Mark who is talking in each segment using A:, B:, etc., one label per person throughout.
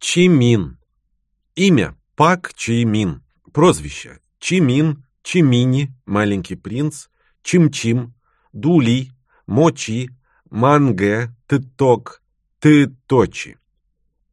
A: Чимин. Имя Пак Чимин. Прозвище Чимин, Чимини, Маленький принц, Чим-Чим, Дули, Мочи, Манге, Тыток, Тыточи.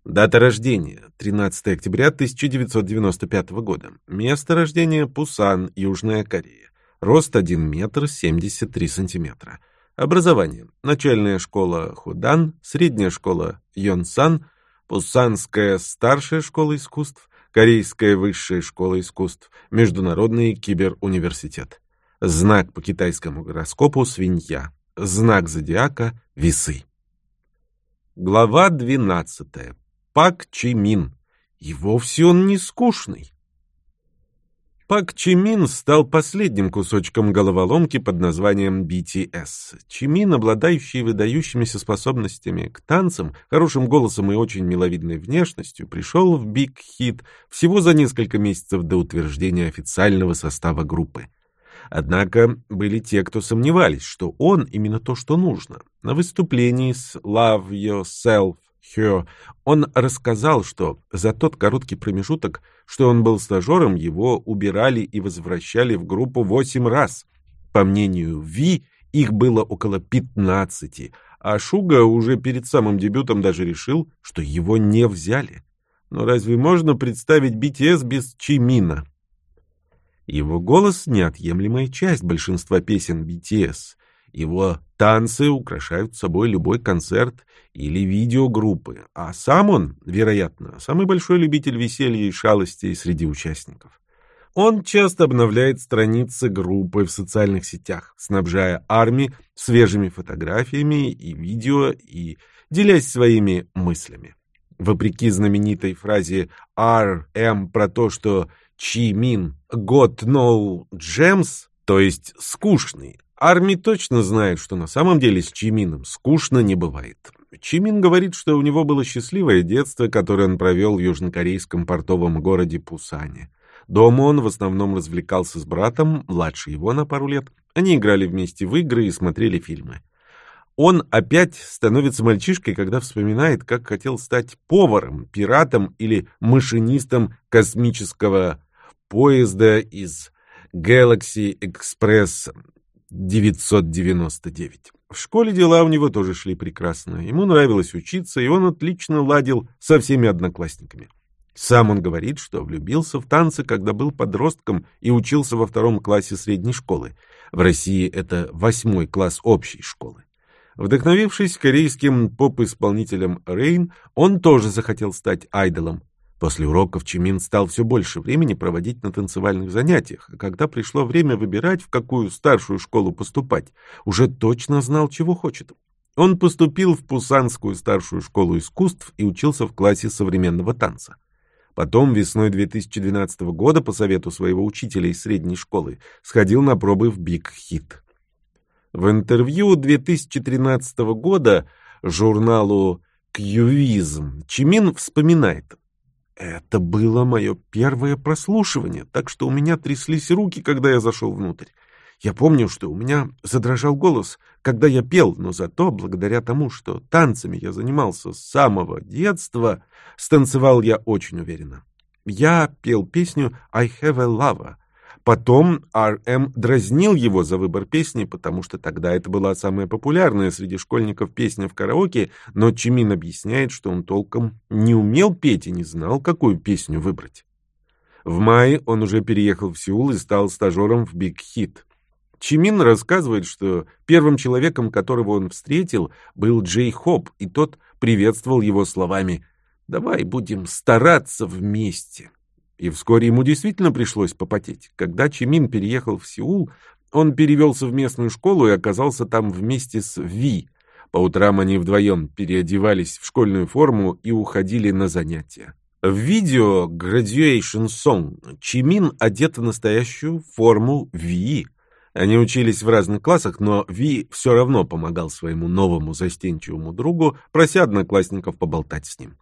A: Дата рождения – 13 октября 1995 года. Место рождения – Пусан, Южная Корея. Рост 1 метр 73 сантиметра. Образование. Начальная школа Худан, средняя школа Йонсан, Пусанская старшая школа искусств, Корейская высшая школа искусств, Международный киберуниверситет. Знак по китайскому гороскопу – свинья. Знак зодиака – весы. Глава 12. Пак Чимин. И вовсе он не скучный. Пак Чимин стал последним кусочком головоломки под названием BTS. Чимин, обладающий выдающимися способностями к танцам, хорошим голосом и очень миловидной внешностью, пришел в Big Hit всего за несколько месяцев до утверждения официального состава группы. Однако были те, кто сомневались, что он именно то, что нужно. На выступлении с Love Yourself Хё, он рассказал, что за тот короткий промежуток, что он был стажером, его убирали и возвращали в группу восемь раз. По мнению Ви, их было около пятнадцати, а Шуга уже перед самым дебютом даже решил, что его не взяли. Но разве можно представить BTS без Чимина? Его голос — неотъемлемая часть большинства песен BTS. Его танцы украшают собой любой концерт или видеогруппы, а сам он, вероятно, самый большой любитель веселья и шалостей среди участников. Он часто обновляет страницы группы в социальных сетях, снабжая армии свежими фотографиями и видео и делясь своими мыслями. Вопреки знаменитой фразе RM про то, что Чи Мин got no gems, то есть скучный, Арми точно знает, что на самом деле с Чимином скучно не бывает. Чимин говорит, что у него было счастливое детство, которое он провел в южнокорейском портовом городе Пусане. Дома он в основном развлекался с братом, младше его на пару лет. Они играли вместе в игры и смотрели фильмы. Он опять становится мальчишкой, когда вспоминает, как хотел стать поваром, пиратом или машинистом космического поезда из Galaxy Express 999. В школе дела у него тоже шли прекрасно. Ему нравилось учиться, и он отлично ладил со всеми одноклассниками. Сам он говорит, что влюбился в танцы, когда был подростком и учился во втором классе средней школы. В России это восьмой класс общей школы. Вдохновившись корейским поп-исполнителем Рейн, он тоже захотел стать айдолом. После уроков Чимин стал все больше времени проводить на танцевальных занятиях, а когда пришло время выбирать, в какую старшую школу поступать, уже точно знал, чего хочет. Он поступил в Пусанскую старшую школу искусств и учился в классе современного танца. Потом весной 2012 года по совету своего учителя из средней школы сходил на пробы в Биг Хит. В интервью 2013 года журналу «Кьювизм» Чимин вспоминает это было мое первое прослушивание, так что у меня тряслись руки, когда я зашел внутрь. Я помню, что у меня задрожал голос, когда я пел, но зато, благодаря тому, что танцами я занимался с самого детства, станцевал я очень уверенно. Я пел песню «I have a lover», Потом Р.М. дразнил его за выбор песни, потому что тогда это была самая популярная среди школьников песня в караоке, но Чимин объясняет, что он толком не умел петь и не знал, какую песню выбрать. В мае он уже переехал в Сеул и стал стажером в Big Hit. Чимин рассказывает, что первым человеком, которого он встретил, был Джей Хоп, и тот приветствовал его словами «Давай будем стараться вместе». И вскоре ему действительно пришлось попотеть. Когда Чимин переехал в Сеул, он перевелся в местную школу и оказался там вместе с Ви. По утрам они вдвоем переодевались в школьную форму и уходили на занятия. В видео Graduation Song Чимин одет в настоящую форму Ви. Они учились в разных классах, но Ви все равно помогал своему новому застенчивому другу, прося одноклассников поболтать с ним.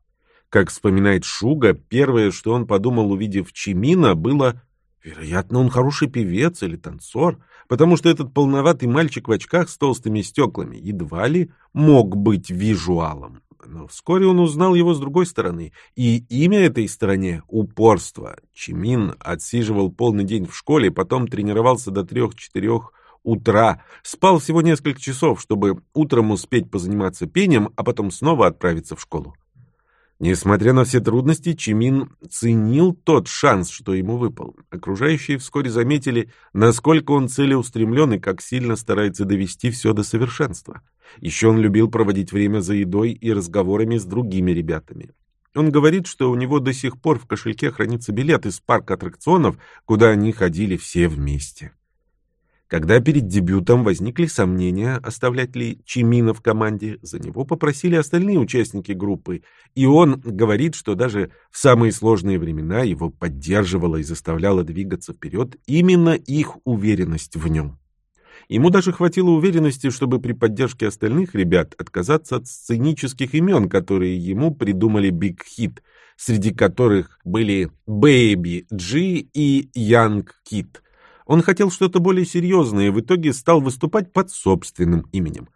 A: Как вспоминает Шуга, первое, что он подумал, увидев Чимина, было Вероятно, он хороший певец или танцор, потому что этот полноватый мальчик в очках с толстыми стеклами едва ли мог быть визуалом. но вскоре он узнал его с другой стороны, и имя этой стороне — упорство. Чимин отсиживал полный день в школе, потом тренировался до трех-четырех утра, спал всего несколько часов, чтобы утром успеть позаниматься пением, а потом снова отправиться в школу. Несмотря на все трудности, Чимин ценил тот шанс, что ему выпал. Окружающие вскоре заметили, насколько он целеустремлен и как сильно старается довести все до совершенства. Еще он любил проводить время за едой и разговорами с другими ребятами. Он говорит, что у него до сих пор в кошельке хранится билет из парка аттракционов, куда они ходили все вместе. Когда перед дебютом возникли сомнения, оставлять ли Чимина в команде, за него попросили остальные участники группы, и он говорит, что даже в самые сложные времена его поддерживала и заставляла двигаться вперед именно их уверенность в нем. Ему даже хватило уверенности, чтобы при поддержке остальных ребят отказаться от сценических имен, которые ему придумали Big Hit, среди которых были Baby G и Young Kid. Он хотел что-то более серьезное и в итоге стал выступать под собственным именем.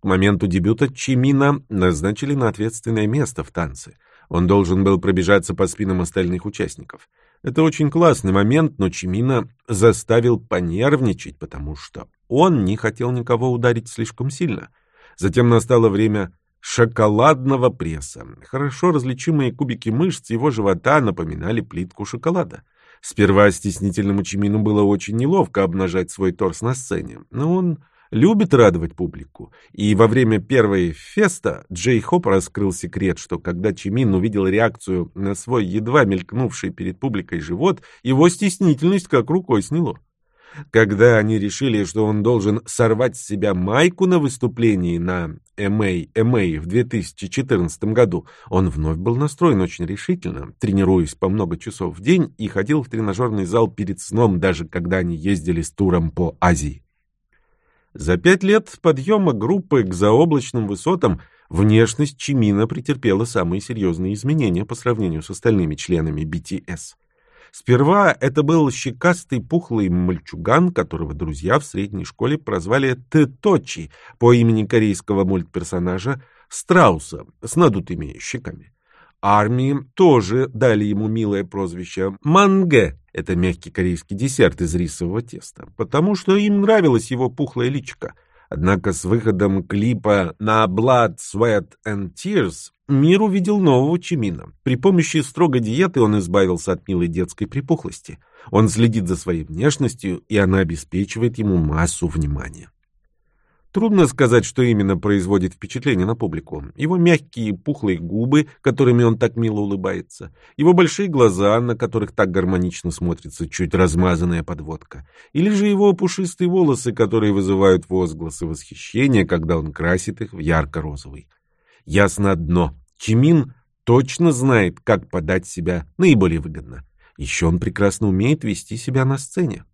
A: К моменту дебюта Чимина назначили на ответственное место в танце. Он должен был пробежаться по спинам остальных участников. Это очень классный момент, но Чимина заставил понервничать, потому что он не хотел никого ударить слишком сильно. Затем настало время шоколадного пресса. Хорошо различимые кубики мышц его живота напоминали плитку шоколада. Сперва стеснительному Чимину было очень неловко обнажать свой торс на сцене, но он любит радовать публику. И во время первой феста Джей Хоп раскрыл секрет, что когда Чимин увидел реакцию на свой едва мелькнувший перед публикой живот, его стеснительность как рукой сняло. Когда они решили, что он должен сорвать с себя майку на выступлении на MA, MA в 2014 году, он вновь был настроен очень решительно, тренируясь по много часов в день и ходил в тренажерный зал перед сном, даже когда они ездили с туром по Азии. За пять лет подъема группы к заоблачным высотам внешность Чимина претерпела самые серьезные изменения по сравнению с остальными членами BTS. Сперва это был щекастый пухлый мальчуган, которого друзья в средней школе прозвали Теточи по имени корейского мультперсонажа Страуса с надутыми щеками. Армии тоже дали ему милое прозвище Манге, это мягкий корейский десерт из рисового теста, потому что им нравилось его пухлое личико. Однако с выходом клипа на Blood, Sweat and Tears Мир увидел нового Чимина. При помощи строгой диеты он избавился от милой детской припухлости. Он следит за своей внешностью, и она обеспечивает ему массу внимания. Трудно сказать, что именно производит впечатление на публику. Его мягкие пухлые губы, которыми он так мило улыбается, его большие глаза, на которых так гармонично смотрится чуть размазанная подводка, или же его пушистые волосы, которые вызывают возгласы восхищения, когда он красит их в ярко-розовый. Ясно одно. Чимин точно знает, как подать себя наиболее выгодно. Еще он прекрасно умеет вести себя на сцене.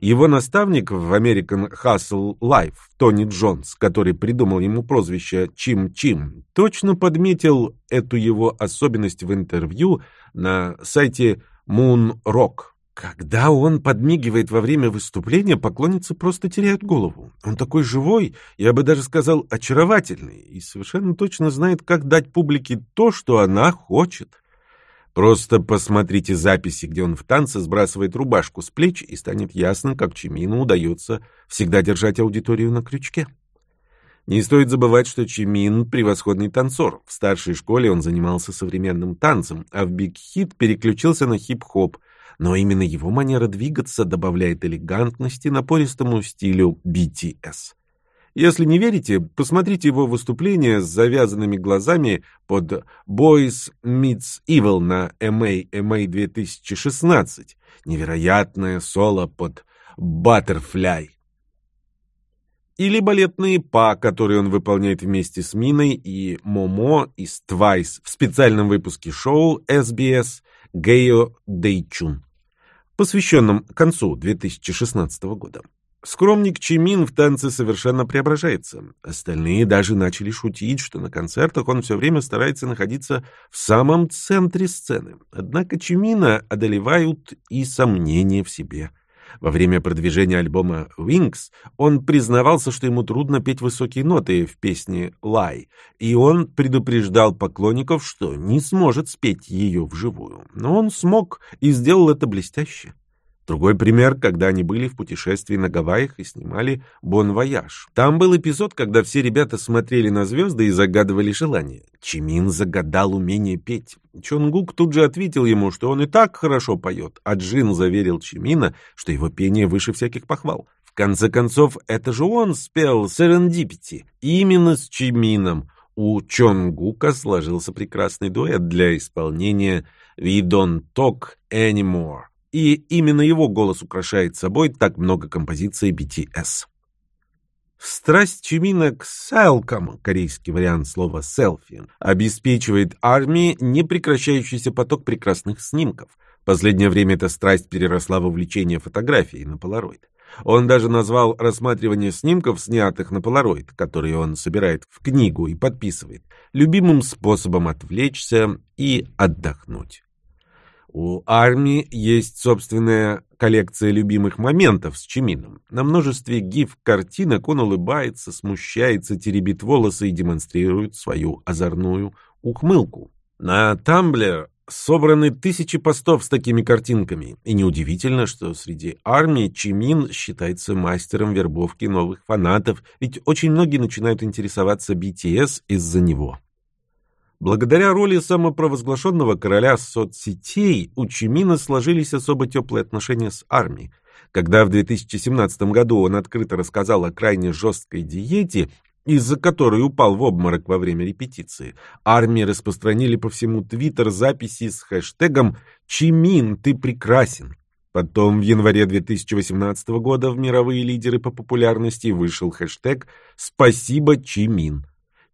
A: Его наставник в American Hustle Life, Тони Джонс, который придумал ему прозвище Чим-Чим, точно подметил эту его особенность в интервью на сайте Moon Rock. Когда он подмигивает во время выступления, поклонницы просто теряют голову. Он такой живой, я бы даже сказал, очаровательный, и совершенно точно знает, как дать публике то, что она хочет. Просто посмотрите записи, где он в танце сбрасывает рубашку с плеч, и станет ясно, как Чимину удается всегда держать аудиторию на крючке. Не стоит забывать, что Чимин — превосходный танцор. В старшей школе он занимался современным танцем, а в Биг Хит переключился на хип-хоп, но именно его манера двигаться добавляет элегантности напористому стилю BTS. Если не верите, посмотрите его выступление с завязанными глазами под Boy Meets Evil на MAMA 2016. Невероятное соло под Butterfly. Или балетные па, которые он выполняет вместе с Миной и Момо из Twice в специальном выпуске шоу SBS Гео Дейчун посвященном концу 2016 года. Скромник Чимин в танце совершенно преображается. Остальные даже начали шутить, что на концертах он все время старается находиться в самом центре сцены. Однако Чимина одолевают и сомнения в себе. Во время продвижения альбома Wings он признавался, что ему трудно петь высокие ноты в песне «Lie», и он предупреждал поклонников, что не сможет спеть ее вживую. Но он смог и сделал это блестяще. Другой пример, когда они были в путешествии на Гавайях и снимали «Bon Voyage». Там был эпизод, когда все ребята смотрели на звезды и загадывали желания. Чимин загадал умение петь. Чонгук тут же ответил ему, что он и так хорошо поет, а Джин заверил Чимина, что его пение выше всяких похвал. В конце концов, это же он спел «Serendipity» именно с Чимином. У Чонгука сложился прекрасный дуэт для исполнения «We don't talk anymore» и именно его голос украшает собой так много композиций BTS. Страсть Чимина к селкам, корейский вариант слова «селфи», обеспечивает армии непрекращающийся поток прекрасных снимков. В последнее время эта страсть переросла в увлечение фотографией на полароид. Он даже назвал рассматривание снимков, снятых на полароид, которые он собирает в книгу и подписывает, любимым способом отвлечься и отдохнуть. У армии есть собственная коллекция любимых моментов с Чимином. На множестве гиф-картинок он улыбается, смущается, теребит волосы и демонстрирует свою озорную ухмылку. На Тамблер собраны тысячи постов с такими картинками, и неудивительно, что среди армии Чимин считается мастером вербовки новых фанатов, ведь очень многие начинают интересоваться BTS из-за него. Благодаря роли самопровозглашенного короля соцсетей у Чимина сложились особо теплые отношения с армией. Когда в 2017 году он открыто рассказал о крайне жесткой диете, из-за которой упал в обморок во время репетиции, армии распространили по всему Твиттер записи с хэштегом «Чимин, ты прекрасен». Потом в январе 2018 года в мировые лидеры по популярности вышел хэштег «Спасибо, Чимин».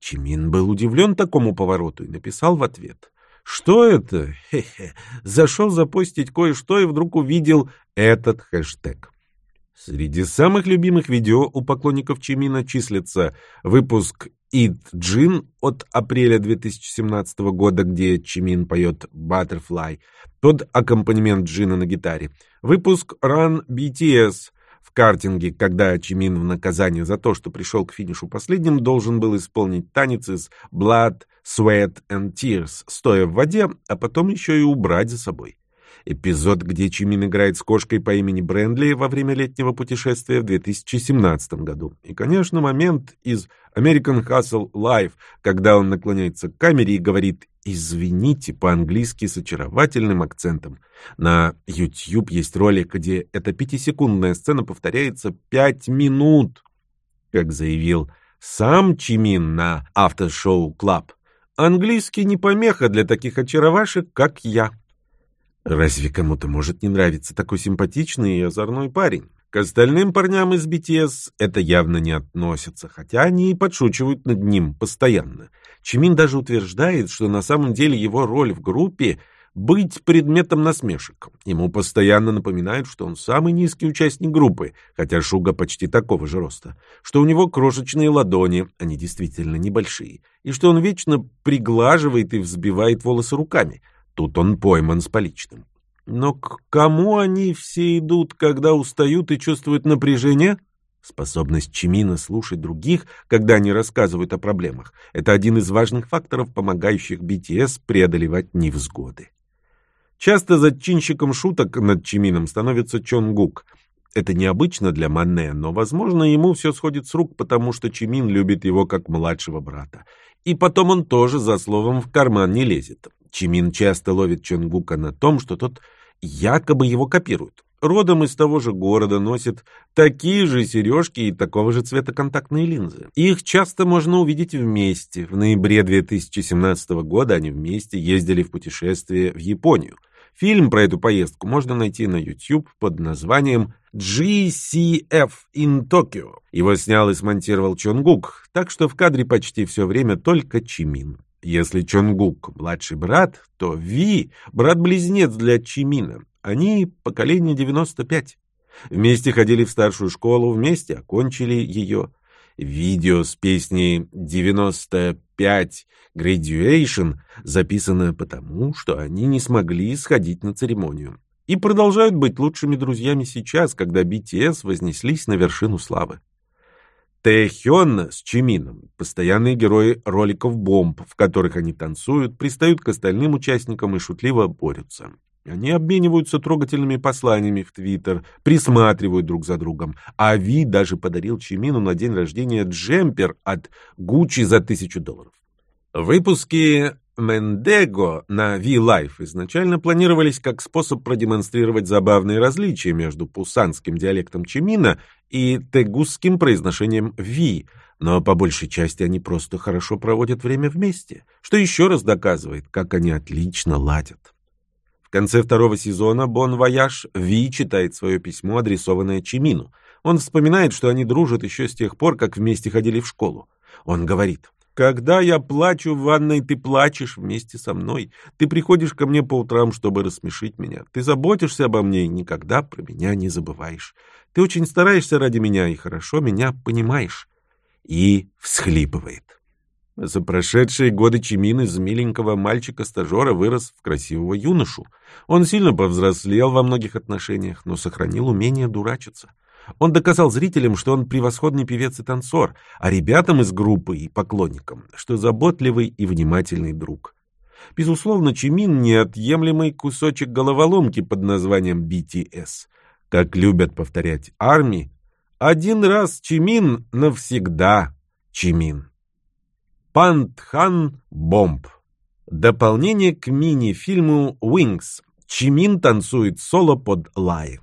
A: Чимин был удивлен такому повороту и написал в ответ. «Что это? Хе-хе. Зашел запостить кое-что и вдруг увидел этот хэштег». Среди самых любимых видео у поклонников Чимина числится выпуск «Eat Джин» от апреля 2017 года, где Чимин поет «Butterfly» под аккомпанемент Джина на гитаре, выпуск «Run BTS», в картинге, когда Чимин в наказание за то, что пришел к финишу последним, должен был исполнить танец из Blood, Sweat and Tears, стоя в воде, а потом еще и убрать за собой. Эпизод, где Чимин играет с кошкой по имени Брендли во время летнего путешествия в 2017 году. И, конечно, момент из American Hustle Live, когда он наклоняется к камере и говорит «извините» по-английски с очаровательным акцентом. На YouTube есть ролик, где эта пятисекундная сцена повторяется пять минут. Как заявил сам Чимин на Show Club, английский не помеха для таких очаровашек, как я. Разве кому-то может не нравиться такой симпатичный и озорной парень? К остальным парням из BTS это явно не относится, хотя они и подшучивают над ним постоянно. Чимин даже утверждает, что на самом деле его роль в группе — быть предметом насмешек. Ему постоянно напоминают, что он самый низкий участник группы, хотя Шуга почти такого же роста, что у него крошечные ладони, они действительно небольшие, и что он вечно приглаживает и взбивает волосы руками. Тут он пойман с поличным. Но к кому они все идут, когда устают и чувствуют напряжение? Способность Чимина слушать других, когда они рассказывают о проблемах, это один из важных факторов, помогающих BTS преодолевать невзгоды. Часто зачинщиком шуток над Чимином становится Чонгук. Это необычно для Манне, но, возможно, ему все сходит с рук, потому что Чимин любит его как младшего брата. И потом он тоже за словом в карман не лезет. Чимин часто ловит Чонгука на том, что тот якобы его копирует. Родом из того же города носит такие же сережки и такого же цвета контактные линзы. Их часто можно увидеть вместе. В ноябре 2017 года они вместе ездили в путешествие в Японию. Фильм про эту поездку можно найти на YouTube под названием GCF in Tokyo. Его снял и смонтировал Чонгук, так что в кадре почти все время только Чимин. Если Чонгук – младший брат, то Ви – брат-близнец для Чимина. Они – поколение 95. Вместе ходили в старшую школу, вместе окончили ее. Видео с песней «95 Graduation» записано потому, что они не смогли сходить на церемонию. и продолжают быть лучшими друзьями сейчас, когда BTS вознеслись на вершину славы. Тэхён с Чимином – постоянные герои роликов бомб, в которых они танцуют, пристают к остальным участникам и шутливо борются. Они обмениваются трогательными посланиями в Твиттер, присматривают друг за другом. А Ви даже подарил Чимину на день рождения джемпер от Гуччи за тысячу долларов. Выпуски Мандакко на V Live изначально планировались как способ продемонстрировать забавные различия между пусанским диалектом Чимина и тегусским произношением Ви, но по большей части они просто хорошо проводят время вместе, что еще раз доказывает, как они отлично ладят. В конце второго сезона «Bon Voyage» Ви читает свое письмо, адресованное Чимину. Он вспоминает, что они дружат еще с тех пор, как вместе ходили в школу. Он говорит когда я плачу в ванной, ты плачешь вместе со мной. Ты приходишь ко мне по утрам, чтобы рассмешить меня. Ты заботишься обо мне и никогда про меня не забываешь. Ты очень стараешься ради меня и хорошо меня понимаешь. И всхлипывает. За прошедшие годы Чимин из миленького мальчика-стажера вырос в красивого юношу. Он сильно повзрослел во многих отношениях, но сохранил умение дурачиться. Он доказал зрителям, что он превосходный певец и танцор, а ребятам из группы и поклонникам, что заботливый и внимательный друг. Безусловно, Чимин — неотъемлемый кусочек головоломки под названием BTS. Как любят повторять армии, один раз Чимин — навсегда Чимин. Пантхан Бомб. Дополнение к мини-фильму «Wings». Чимин танцует соло под лай.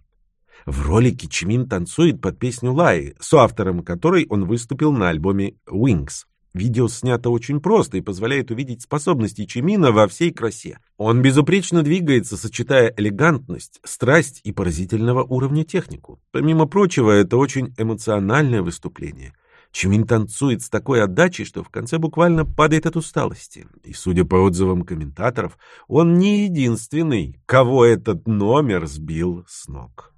A: В ролике Чимин танцует под песню Лай, с автором которой он выступил на альбоме Wings. Видео снято очень просто и позволяет увидеть способности Чимина во всей красе. Он безупречно двигается, сочетая элегантность, страсть и поразительного уровня технику. Помимо прочего, это очень эмоциональное выступление. Чимин танцует с такой отдачей, что в конце буквально падает от усталости. И, судя по отзывам комментаторов, он не единственный, кого этот номер сбил с ног.